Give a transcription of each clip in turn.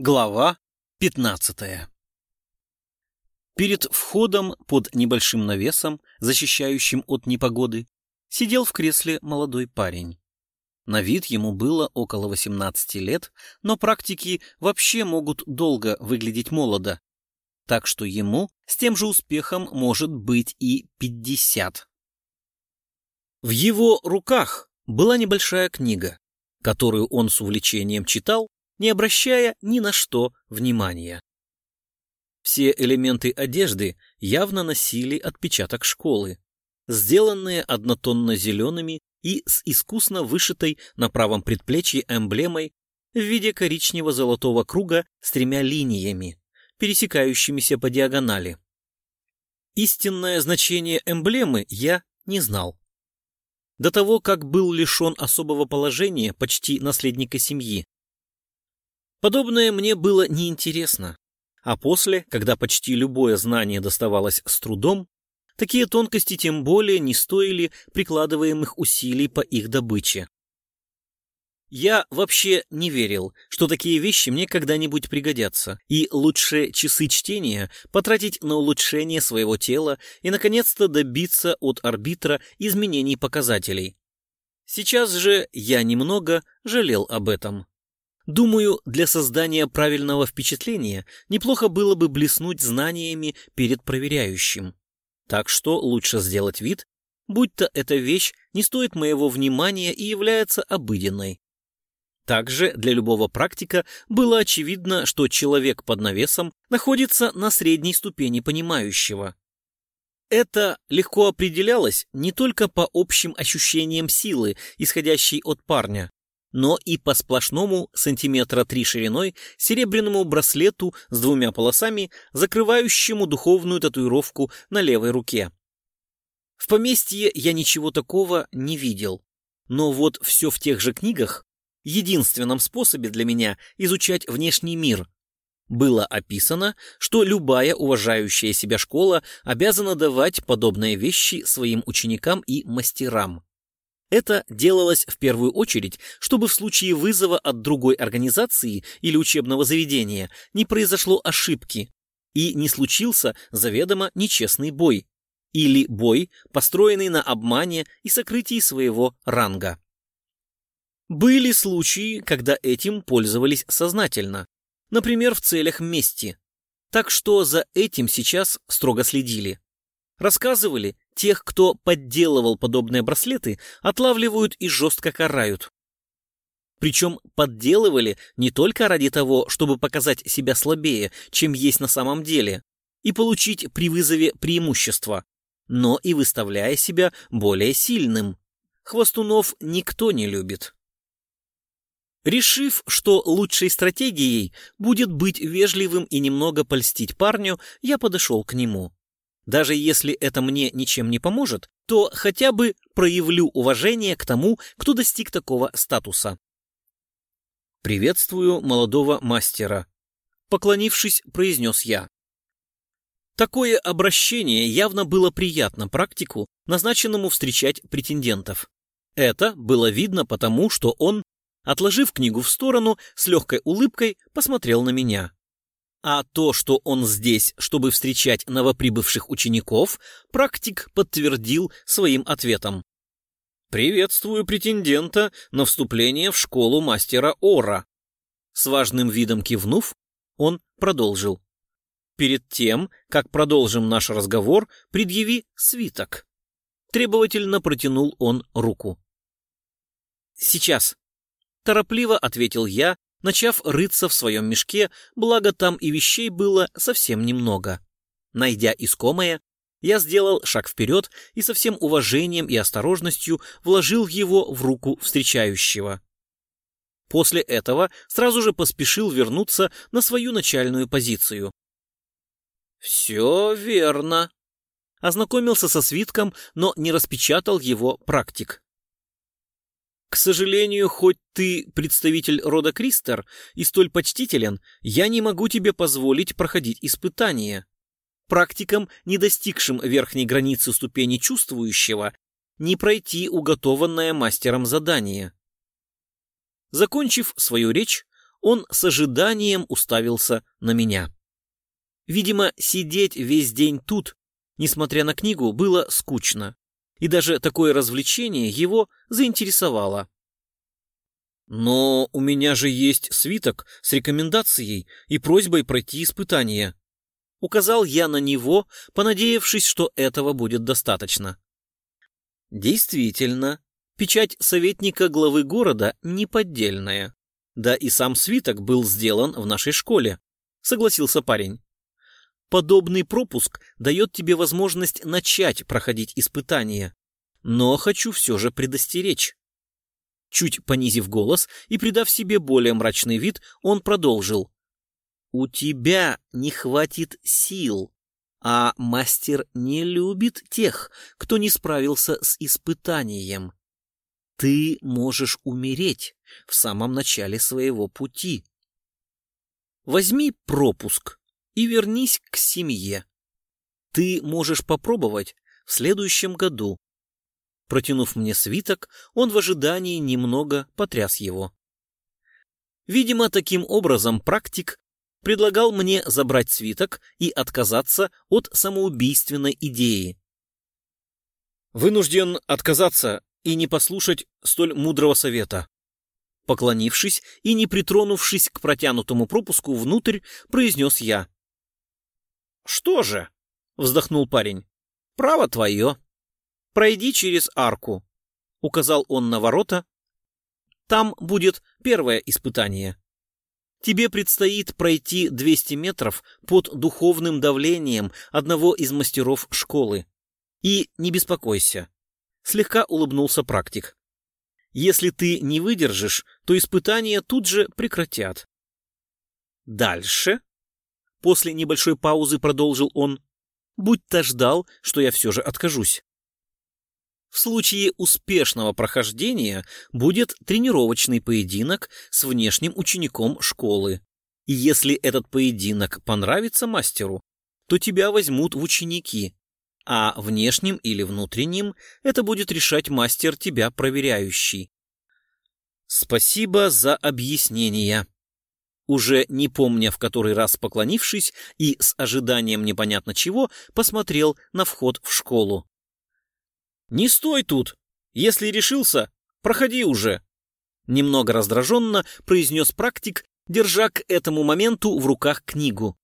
Глава 15 Перед входом под небольшим навесом, защищающим от непогоды, сидел в кресле молодой парень. На вид ему было около 18 лет, но практики вообще могут долго выглядеть молодо, так что ему с тем же успехом может быть и 50. В его руках была небольшая книга, которую он с увлечением читал, не обращая ни на что внимания. Все элементы одежды явно носили отпечаток школы, сделанные однотонно-зелеными и с искусно вышитой на правом предплечье эмблемой в виде коричнево-золотого круга с тремя линиями, пересекающимися по диагонали. Истинное значение эмблемы я не знал. До того, как был лишен особого положения почти наследника семьи, Подобное мне было неинтересно. А после, когда почти любое знание доставалось с трудом, такие тонкости тем более не стоили прикладываемых усилий по их добыче. Я вообще не верил, что такие вещи мне когда-нибудь пригодятся, и лучше часы чтения потратить на улучшение своего тела и, наконец-то, добиться от арбитра изменений показателей. Сейчас же я немного жалел об этом. Думаю, для создания правильного впечатления неплохо было бы блеснуть знаниями перед проверяющим. Так что лучше сделать вид, будь-то эта вещь не стоит моего внимания и является обыденной. Также для любого практика было очевидно, что человек под навесом находится на средней ступени понимающего. Это легко определялось не только по общим ощущениям силы, исходящей от парня, но и по сплошному сантиметра три шириной серебряному браслету с двумя полосами, закрывающему духовную татуировку на левой руке. В поместье я ничего такого не видел, но вот все в тех же книгах, единственном способе для меня изучать внешний мир, было описано, что любая уважающая себя школа обязана давать подобные вещи своим ученикам и мастерам. Это делалось в первую очередь, чтобы в случае вызова от другой организации или учебного заведения не произошло ошибки и не случился заведомо нечестный бой или бой, построенный на обмане и сокрытии своего ранга. Были случаи, когда этим пользовались сознательно, например, в целях мести, так что за этим сейчас строго следили. Рассказывали, тех, кто подделывал подобные браслеты, отлавливают и жестко карают. Причем подделывали не только ради того, чтобы показать себя слабее, чем есть на самом деле, и получить при вызове преимущество, но и выставляя себя более сильным. Хвостунов никто не любит. Решив, что лучшей стратегией будет быть вежливым и немного польстить парню, я подошел к нему. Даже если это мне ничем не поможет, то хотя бы проявлю уважение к тому, кто достиг такого статуса. «Приветствую молодого мастера», — поклонившись, произнес я. Такое обращение явно было приятно практику, назначенному встречать претендентов. Это было видно потому, что он, отложив книгу в сторону, с легкой улыбкой посмотрел на меня. А то, что он здесь, чтобы встречать новоприбывших учеников, практик подтвердил своим ответом. «Приветствую претендента на вступление в школу мастера Ора». С важным видом кивнув, он продолжил. «Перед тем, как продолжим наш разговор, предъяви свиток». Требовательно протянул он руку. «Сейчас», — торопливо ответил я, начав рыться в своем мешке, благо там и вещей было совсем немного. Найдя искомое, я сделал шаг вперед и со всем уважением и осторожностью вложил его в руку встречающего. После этого сразу же поспешил вернуться на свою начальную позицию. «Все верно», ознакомился со свитком, но не распечатал его практик. Сожалению, хоть ты представитель рода Кристер и столь почтителен, я не могу тебе позволить проходить испытания. Практикам, не достигшим верхней границы ступени чувствующего, не пройти уготованное мастером задание. Закончив свою речь, он с ожиданием уставился на меня. Видимо, сидеть весь день тут, несмотря на книгу, было скучно, и даже такое развлечение его заинтересовало. «Но у меня же есть свиток с рекомендацией и просьбой пройти испытание», Указал я на него, понадеявшись, что этого будет достаточно. Действительно, печать советника главы города неподдельная. Да и сам свиток был сделан в нашей школе, согласился парень. Подобный пропуск дает тебе возможность начать проходить испытания, но хочу все же предостеречь. Чуть понизив голос и придав себе более мрачный вид, он продолжил. У тебя не хватит сил, а мастер не любит тех, кто не справился с испытанием. Ты можешь умереть в самом начале своего пути. Возьми пропуск и вернись к семье. Ты можешь попробовать в следующем году. Протянув мне свиток, он в ожидании немного потряс его. Видимо, таким образом практик предлагал мне забрать свиток и отказаться от самоубийственной идеи. Вынужден отказаться и не послушать столь мудрого совета. Поклонившись и не притронувшись к протянутому пропуску внутрь, произнес я. «Что же?» — вздохнул парень. «Право твое. Пройди через арку», — указал он на ворота. «Там будет первое испытание». Тебе предстоит пройти 200 метров под духовным давлением одного из мастеров школы. И не беспокойся. Слегка улыбнулся практик. Если ты не выдержишь, то испытания тут же прекратят. Дальше, после небольшой паузы продолжил он, будь-то ждал, что я все же откажусь. В случае успешного прохождения будет тренировочный поединок с внешним учеником школы. И если этот поединок понравится мастеру, то тебя возьмут в ученики, а внешним или внутренним это будет решать мастер тебя проверяющий. Спасибо за объяснение. Уже не помня в который раз поклонившись и с ожиданием непонятно чего, посмотрел на вход в школу. «Не стой тут! Если решился, проходи уже!» Немного раздраженно произнес практик, держа к этому моменту в руках книгу.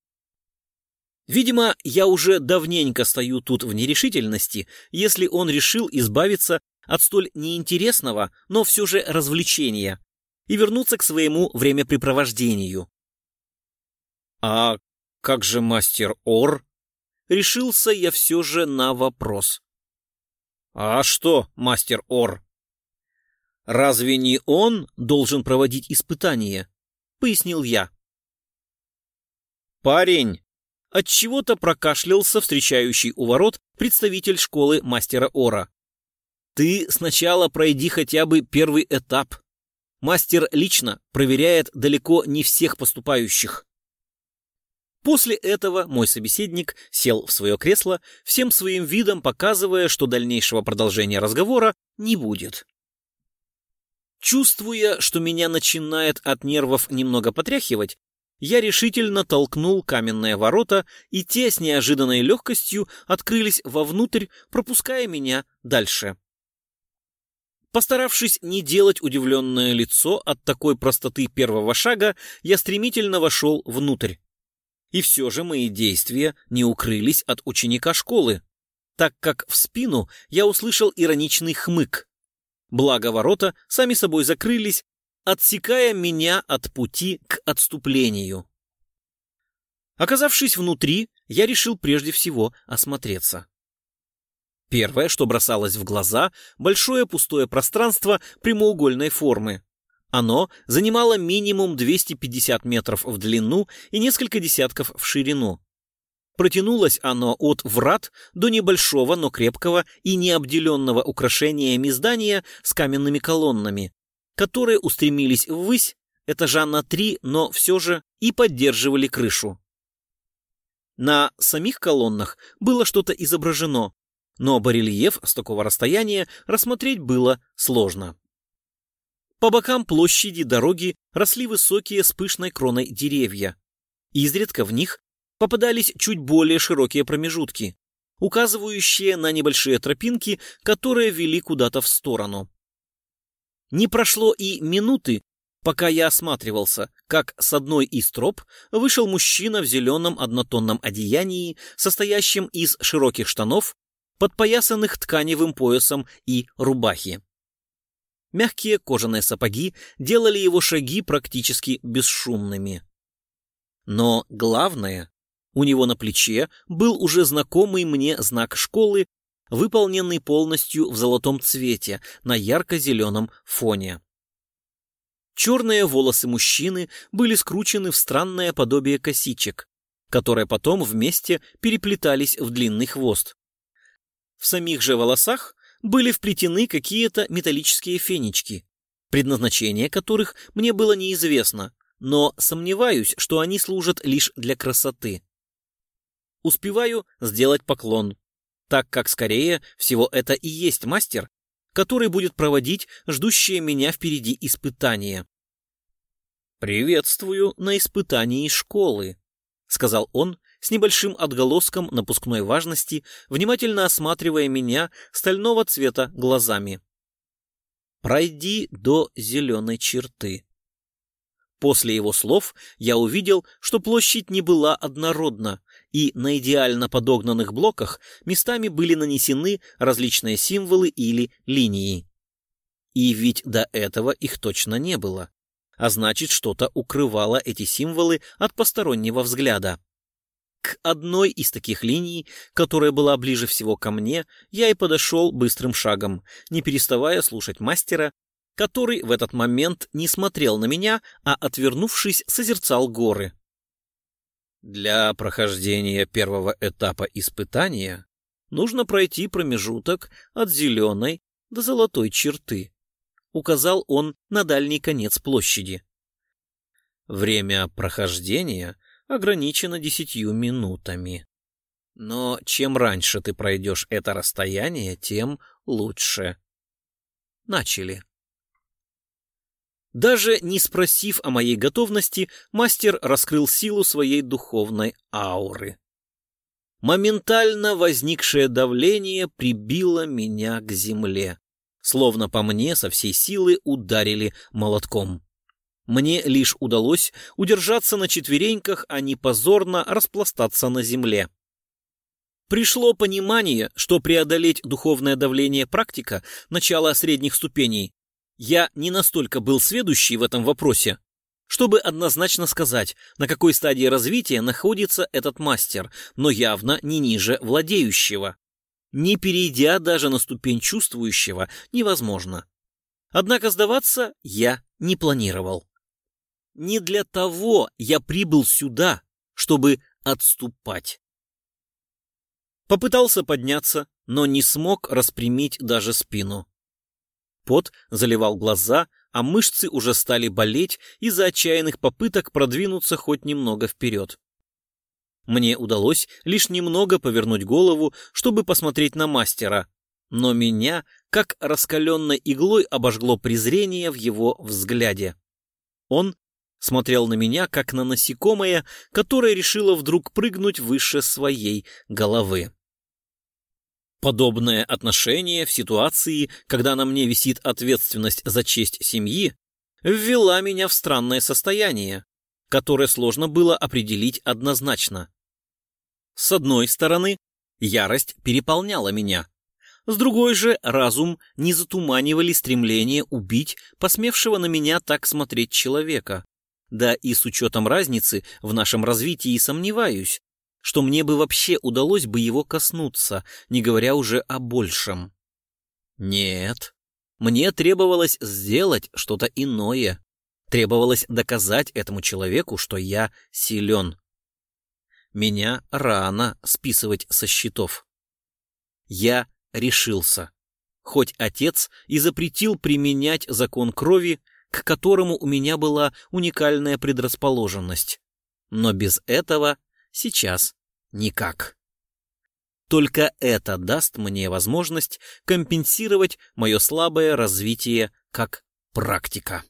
Видимо, я уже давненько стою тут в нерешительности, если он решил избавиться от столь неинтересного, но все же развлечения и вернуться к своему времяпрепровождению. «А как же мастер Ор?» Решился я все же на вопрос. «А что, мастер Ор?» «Разве не он должен проводить испытания?» — пояснил я. «Парень!» — отчего-то прокашлялся встречающий у ворот представитель школы мастера Ора. «Ты сначала пройди хотя бы первый этап. Мастер лично проверяет далеко не всех поступающих». После этого мой собеседник сел в свое кресло, всем своим видом показывая, что дальнейшего продолжения разговора не будет. Чувствуя, что меня начинает от нервов немного потряхивать, я решительно толкнул каменные ворота, и те с неожиданной легкостью открылись вовнутрь, пропуская меня дальше. Постаравшись не делать удивленное лицо от такой простоты первого шага, я стремительно вошел внутрь. И все же мои действия не укрылись от ученика школы, так как в спину я услышал ироничный хмык. Благо ворота сами собой закрылись, отсекая меня от пути к отступлению. Оказавшись внутри, я решил прежде всего осмотреться. Первое, что бросалось в глаза, большое пустое пространство прямоугольной формы. Оно занимало минимум 250 метров в длину и несколько десятков в ширину. Протянулось оно от врат до небольшого, но крепкого и необделенного украшениями здания с каменными колоннами, которые устремились ввысь этажа на три, но все же и поддерживали крышу. На самих колоннах было что-то изображено, но барельеф с такого расстояния рассмотреть было сложно. По бокам площади дороги росли высокие с пышной кроной деревья. Изредка в них попадались чуть более широкие промежутки, указывающие на небольшие тропинки, которые вели куда-то в сторону. Не прошло и минуты, пока я осматривался, как с одной из троп вышел мужчина в зеленом однотонном одеянии, состоящем из широких штанов, подпоясанных тканевым поясом и рубахи. Мягкие кожаные сапоги делали его шаги практически бесшумными. Но главное, у него на плече был уже знакомый мне знак школы, выполненный полностью в золотом цвете на ярко-зеленом фоне. Черные волосы мужчины были скручены в странное подобие косичек, которые потом вместе переплетались в длинный хвост. В самих же волосах были вплетены какие-то металлические фенечки, предназначение которых мне было неизвестно, но сомневаюсь, что они служат лишь для красоты. Успеваю сделать поклон, так как скорее всего это и есть мастер, который будет проводить ждущие меня впереди испытания. «Приветствую на испытании школы», — сказал он с небольшим отголоском напускной важности, внимательно осматривая меня стального цвета глазами. «Пройди до зеленой черты». После его слов я увидел, что площадь не была однородна, и на идеально подогнанных блоках местами были нанесены различные символы или линии. И ведь до этого их точно не было, а значит, что-то укрывало эти символы от постороннего взгляда. К одной из таких линий, которая была ближе всего ко мне, я и подошел быстрым шагом, не переставая слушать мастера, который в этот момент не смотрел на меня, а, отвернувшись, созерцал горы. Для прохождения первого этапа испытания нужно пройти промежуток от зеленой до золотой черты, указал он на дальний конец площади. Время прохождения ограничено десятью минутами. Но чем раньше ты пройдешь это расстояние, тем лучше. Начали. Даже не спросив о моей готовности, мастер раскрыл силу своей духовной ауры. Моментально возникшее давление прибило меня к земле, словно по мне со всей силы ударили молотком. Мне лишь удалось удержаться на четвереньках, а не позорно распластаться на земле. Пришло понимание, что преодолеть духовное давление практика начала средних ступеней я не настолько был сведущий в этом вопросе, чтобы однозначно сказать, на какой стадии развития находится этот мастер, но явно не ниже владеющего. Не перейдя даже на ступень чувствующего, невозможно. Однако сдаваться я не планировал. Не для того я прибыл сюда, чтобы отступать. Попытался подняться, но не смог распрямить даже спину. Пот заливал глаза, а мышцы уже стали болеть из-за отчаянных попыток продвинуться хоть немного вперед. Мне удалось лишь немного повернуть голову, чтобы посмотреть на мастера, но меня, как раскаленной иглой, обожгло презрение в его взгляде. Он смотрел на меня, как на насекомое, которое решило вдруг прыгнуть выше своей головы. Подобное отношение в ситуации, когда на мне висит ответственность за честь семьи, ввела меня в странное состояние, которое сложно было определить однозначно. С одной стороны, ярость переполняла меня. С другой же, разум не затуманивали стремление убить посмевшего на меня так смотреть человека. Да и с учетом разницы в нашем развитии сомневаюсь, что мне бы вообще удалось бы его коснуться, не говоря уже о большем. Нет, мне требовалось сделать что-то иное. Требовалось доказать этому человеку, что я силен. Меня рано списывать со счетов. Я решился. Хоть отец и запретил применять закон крови, к которому у меня была уникальная предрасположенность. Но без этого Сейчас никак. Только это даст мне возможность компенсировать мое слабое развитие как практика.